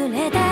くれた